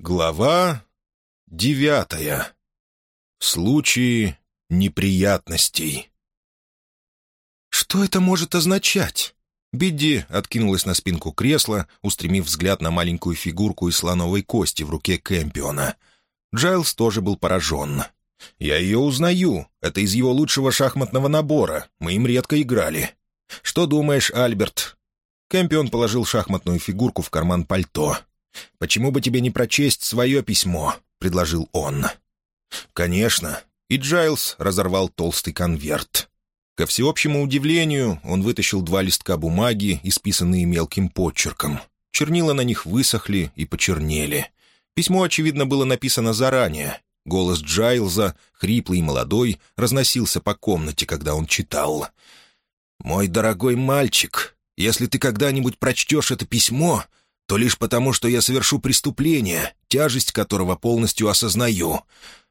Глава девятая. В случае неприятностей. «Что это может означать?» Бидди откинулась на спинку кресла, устремив взгляд на маленькую фигурку из слоновой кости в руке Кэмпиона. Джайлз тоже был поражен. «Я ее узнаю. Это из его лучшего шахматного набора. Мы им редко играли. Что думаешь, Альберт?» Кэмпион положил шахматную фигурку в карман пальто. «Почему бы тебе не прочесть свое письмо?» — предложил он. «Конечно». И Джайлз разорвал толстый конверт. Ко всеобщему удивлению, он вытащил два листка бумаги, исписанные мелким подчерком. Чернила на них высохли и почернели. Письмо, очевидно, было написано заранее. Голос Джайлза, хриплый и молодой, разносился по комнате, когда он читал. «Мой дорогой мальчик, если ты когда-нибудь прочтешь это письмо, то лишь потому, что я совершу преступление, тяжесть которого полностью осознаю.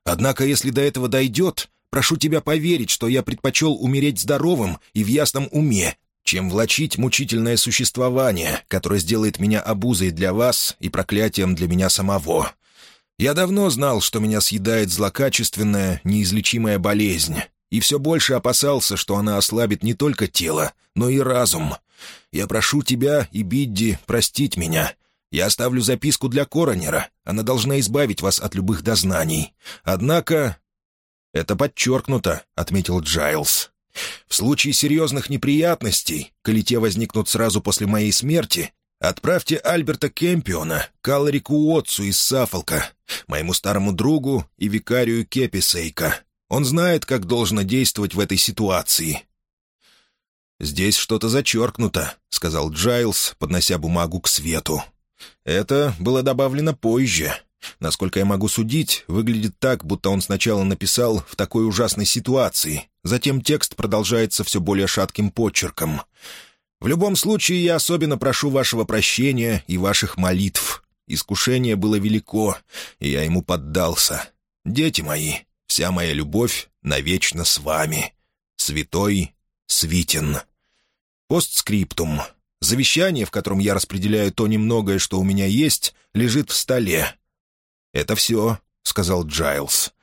Однако, если до этого дойдет, прошу тебя поверить, что я предпочел умереть здоровым и в ясном уме, чем влачить мучительное существование, которое сделает меня обузой для вас и проклятием для меня самого. Я давно знал, что меня съедает злокачественная, неизлечимая болезнь, и все больше опасался, что она ослабит не только тело, но и разум. Я прошу тебя и Бидди простить меня. Я оставлю записку для коронера. Она должна избавить вас от любых дознаний. Однако...» «Это подчеркнуто», — отметил Джайлз. «В случае серьезных неприятностей, коли те возникнут сразу после моей смерти, отправьте Альберта Кемпиона к Аларику Уотсу из Сафолка, моему старому другу и викарию Кеписейка. Он знает, как должно действовать в этой ситуации. «Здесь что-то зачеркнуто», — сказал Джайлз, поднося бумагу к свету. «Это было добавлено позже. Насколько я могу судить, выглядит так, будто он сначала написал в такой ужасной ситуации, затем текст продолжается все более шатким почерком. В любом случае, я особенно прошу вашего прощения и ваших молитв. Искушение было велико, и я ему поддался. Дети мои, вся моя любовь навечно с вами. Святой Свитин. Постскриптум. Завещание, в котором я распределяю то немногое, что у меня есть, лежит в столе. «Это все», — сказал Джайлз.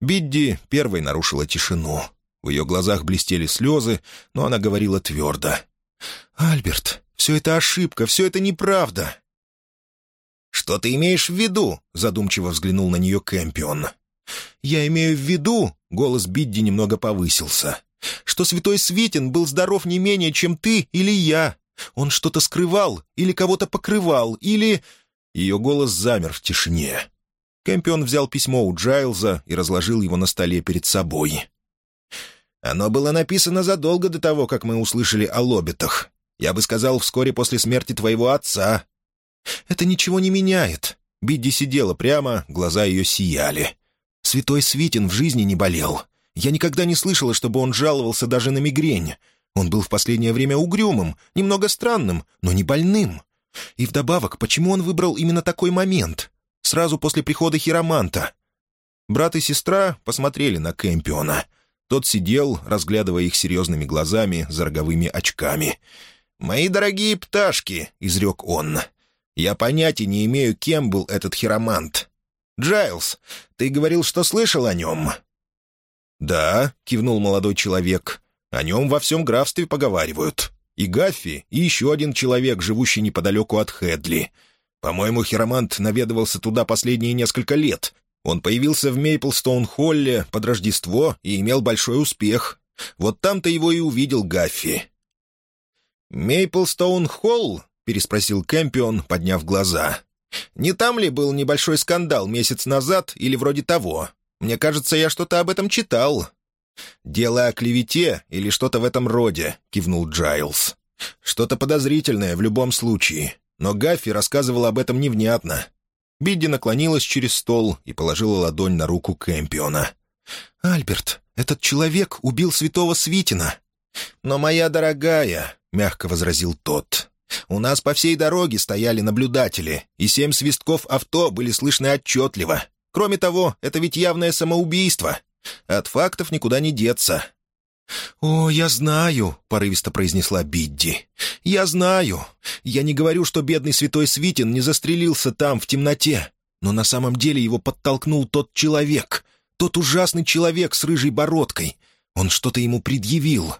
Бидди первой нарушила тишину. В ее глазах блестели слезы, но она говорила твердо. «Альберт, все это ошибка, все это неправда». «Что ты имеешь в виду?» — задумчиво взглянул на нее Кэмпион. «Я имею в виду...» — голос Бидди немного повысился что святой Светин был здоров не менее, чем ты или я. Он что-то скрывал или кого-то покрывал, или...» Ее голос замер в тишине. Кэмпион взял письмо у Джайлза и разложил его на столе перед собой. «Оно было написано задолго до того, как мы услышали о лоббитах. Я бы сказал, вскоре после смерти твоего отца». «Это ничего не меняет». Бидди сидела прямо, глаза ее сияли. «Святой Свитин в жизни не болел. Я никогда не слышала, чтобы он жаловался даже на мигрень. Он был в последнее время угрюмым, немного странным, но не больным. И вдобавок, почему он выбрал именно такой момент? Сразу после прихода Хироманта. Брат и сестра посмотрели на Кэмпиона. Тот сидел, разглядывая их серьезными глазами за роговыми очками. «Мои дорогие пташки», — изрек он, — «я понятия не имею, кем был этот хиромант. Джайлз, ты говорил, что слышал о нем?» «Да», — кивнул молодой человек, — «о нем во всем графстве поговаривают. И Гаффи, и еще один человек, живущий неподалеку от Хедли. По-моему, Хиромант наведывался туда последние несколько лет. Он появился в Мейплстоун-Холле под Рождество и имел большой успех. Вот там-то его и увидел Гаффи». «Мейплстоун-Холл?» — переспросил Кэмпион, подняв глаза. «Не там ли был небольшой скандал месяц назад или вроде того? Мне кажется, я что-то об этом читал». «Дело о клевете или что-то в этом роде», — кивнул Джайлз. «Что-то подозрительное в любом случае. Но Гаффи рассказывал об этом невнятно». Бидди наклонилась через стол и положила ладонь на руку Кэмпиона. «Альберт, этот человек убил святого Свитина». «Но моя дорогая», — мягко возразил тот, — «у нас по всей дороге стояли наблюдатели, и семь свистков авто были слышны отчетливо. Кроме того, это ведь явное самоубийство. От фактов никуда не деться». «О, я знаю», — порывисто произнесла Бидди. «Я знаю. Я не говорю, что бедный святой Свитин не застрелился там, в темноте. но на самом деле его подтолкнул тот человек, тот ужасный человек с рыжей бородкой. Он что-то ему предъявил.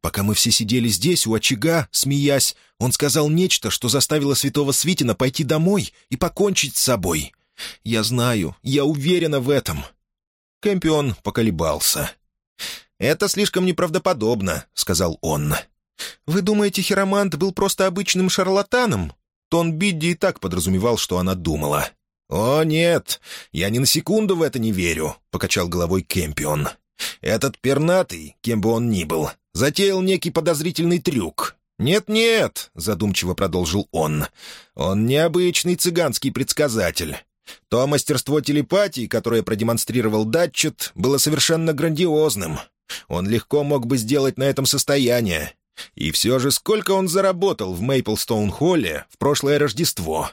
Пока мы все сидели здесь, у очага, смеясь, он сказал нечто, что заставило святого Свитина пойти домой и покончить с собой. Я знаю, я уверена в этом». Кэмпион поколебался. «Это слишком неправдоподобно», — сказал он. «Вы думаете, Хиромант был просто обычным шарлатаном?» Тон Бидди и так подразумевал, что она думала. «О, нет, я ни на секунду в это не верю», — покачал головой Кемпион. «Этот пернатый, кем бы он ни был, затеял некий подозрительный трюк. «Нет-нет», — задумчиво продолжил он, — «он необычный цыганский предсказатель. То мастерство телепатии, которое продемонстрировал Датчет, было совершенно грандиозным. Он легко мог бы сделать на этом состояние. И все же сколько он заработал в Мейплстоун-холле в прошлое Рождество?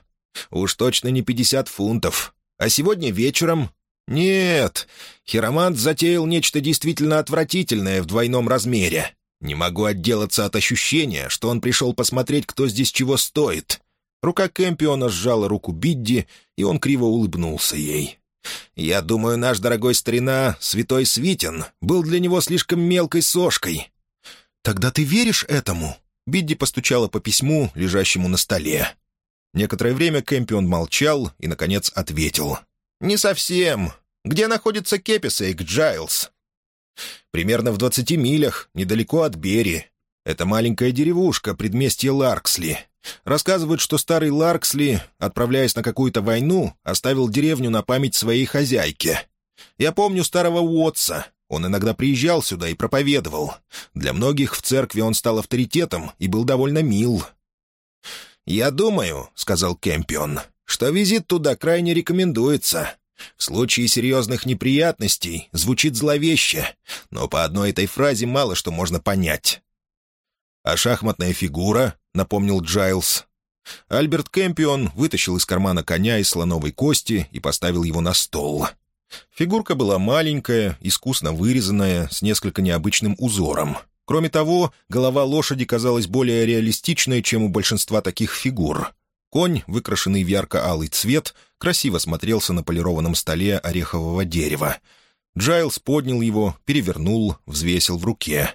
Уж точно не пятьдесят фунтов. А сегодня вечером... Нет, Хиромант затеял нечто действительно отвратительное в двойном размере. Не могу отделаться от ощущения, что он пришел посмотреть, кто здесь чего стоит. Рука Кэмпиона сжала руку Бидди, и он криво улыбнулся ей. «Я думаю, наш дорогой старина, святой Свитин, был для него слишком мелкой сошкой». «Тогда ты веришь этому?» Бидди постучала по письму, лежащему на столе. Некоторое время Кэмпион молчал и, наконец, ответил. «Не совсем. Где находится Кеписейк, Джайлз?» «Примерно в двадцати милях, недалеко от Бери. Это маленькая деревушка, предместье Ларксли. Рассказывают, что старый Ларксли, отправляясь на какую-то войну, оставил деревню на память своей хозяйке. Я помню старого Уотса. Он иногда приезжал сюда и проповедовал. Для многих в церкви он стал авторитетом и был довольно мил. «Я думаю», — сказал Кемпион, — «что визит туда крайне рекомендуется. В случае серьезных неприятностей звучит зловеще, но по одной этой фразе мало что можно понять. «А шахматная фигура?» — напомнил Джайлз. Альберт Кэмпион вытащил из кармана коня из слоновой кости и поставил его на стол. Фигурка была маленькая, искусно вырезанная, с несколько необычным узором. Кроме того, голова лошади казалась более реалистичной, чем у большинства таких фигур. Конь, выкрашенный в ярко-алый цвет, красиво смотрелся на полированном столе орехового дерева. Джайлз поднял его, перевернул, взвесил в руке.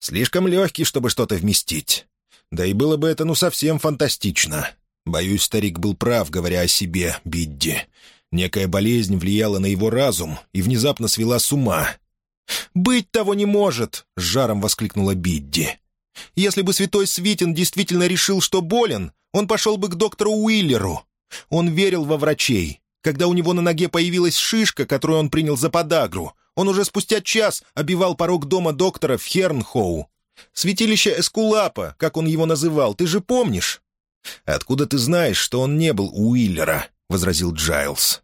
Слишком легкий, чтобы что-то вместить. Да и было бы это ну совсем фантастично. Боюсь, старик был прав, говоря о себе, Бидди. Некая болезнь влияла на его разум и внезапно свела с ума. «Быть того не может!» — с жаром воскликнула Бидди. «Если бы святой Свитин действительно решил, что болен, он пошел бы к доктору Уиллеру. Он верил во врачей. Когда у него на ноге появилась шишка, которую он принял за подагру, он уже спустя час обивал порог дома доктора в Хернхоу. Святилище Эскулапа, как он его называл, ты же помнишь?» «Откуда ты знаешь, что он не был у Уиллера?» — возразил Джайлз.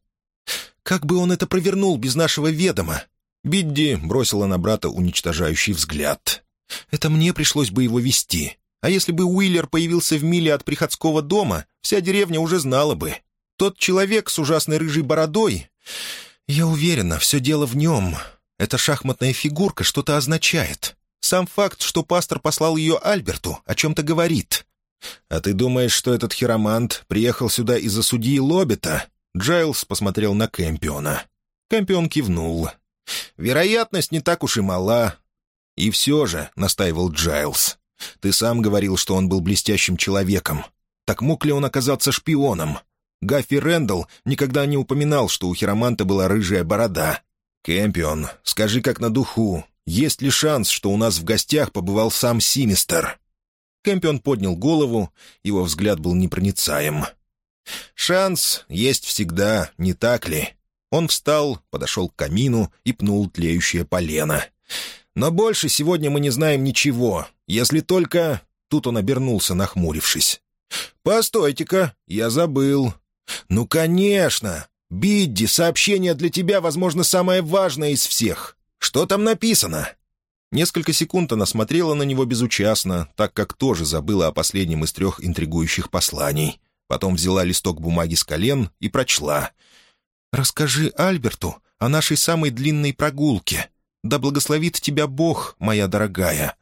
«Как бы он это провернул без нашего ведома?» Бидди бросила на брата уничтожающий взгляд. «Это мне пришлось бы его вести. А если бы Уиллер появился в миле от приходского дома, вся деревня уже знала бы. Тот человек с ужасной рыжей бородой «Я уверена, все дело в нем. Эта шахматная фигурка что-то означает. Сам факт, что пастор послал ее Альберту, о чем-то говорит». «А ты думаешь, что этот хиромант приехал сюда из-за судьи Лоббита?» Джайлз посмотрел на Кэмпиона. Кэмпион кивнул. «Вероятность не так уж и мала». «И все же», — настаивал Джайлз, — «ты сам говорил, что он был блестящим человеком. Так мог ли он оказаться шпионом? Гаффи Рэндалл никогда не упоминал, что у хироманта была рыжая борода. «Кэмпион, скажи как на духу, есть ли шанс, что у нас в гостях побывал сам Синистер?» Кэмпион поднял голову, его взгляд был непроницаем. «Шанс есть всегда, не так ли?» Он встал, подошел к камину и пнул тлеющее полено. «Но больше сегодня мы не знаем ничего, если только...» Тут он обернулся, нахмурившись. «Постойте-ка, я забыл. «Ну, конечно! Бидди, сообщение для тебя, возможно, самое важное из всех. Что там написано?» Несколько секунд она смотрела на него безучастно, так как тоже забыла о последнем из трех интригующих посланий. Потом взяла листок бумаги с колен и прочла. «Расскажи Альберту о нашей самой длинной прогулке. Да благословит тебя Бог, моя дорогая».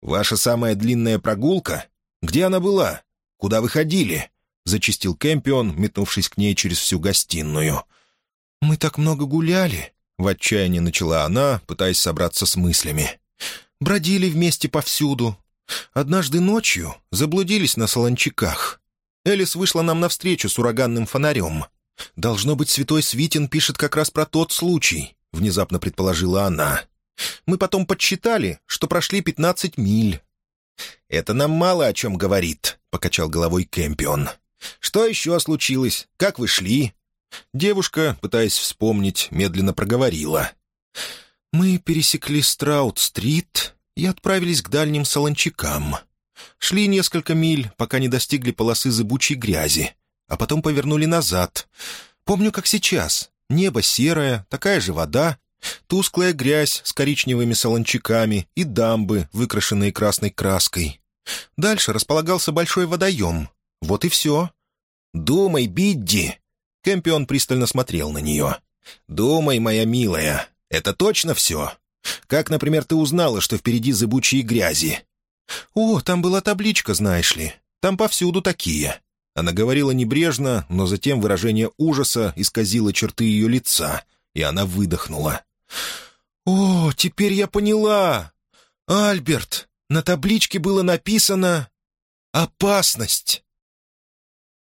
«Ваша самая длинная прогулка? Где она была? Куда вы ходили?» — зачистил Кэмпион, метнувшись к ней через всю гостиную. «Мы так много гуляли», — в отчаянии начала она, пытаясь собраться с мыслями. «Бродили вместе повсюду. Однажды ночью заблудились на солончаках. Элис вышла нам навстречу с ураганным фонарем. Должно быть, святой Свитин пишет как раз про тот случай», — внезапно предположила она. «Мы потом подсчитали, что прошли пятнадцать миль». «Это нам мало о чем говорит», — покачал головой Кэмпион. «Что еще случилось? Как вы шли?» Девушка, пытаясь вспомнить, медленно проговорила. «Мы пересекли Страут-стрит и отправились к дальним солончакам. Шли несколько миль, пока не достигли полосы зыбучей грязи, а потом повернули назад. Помню, как сейчас. Небо серое, такая же вода, тусклая грязь с коричневыми солончаками и дамбы, выкрашенные красной краской. Дальше располагался большой водоем. Вот и все. «Думай, Бидди!» Кэмпион пристально смотрел на нее. «Думай, моя милая, это точно все? Как, например, ты узнала, что впереди зыбучие грязи?» «О, там была табличка, знаешь ли. Там повсюду такие». Она говорила небрежно, но затем выражение ужаса исказило черты ее лица, и она выдохнула. «О, теперь я поняла! Альберт, на табличке было написано «Опасность».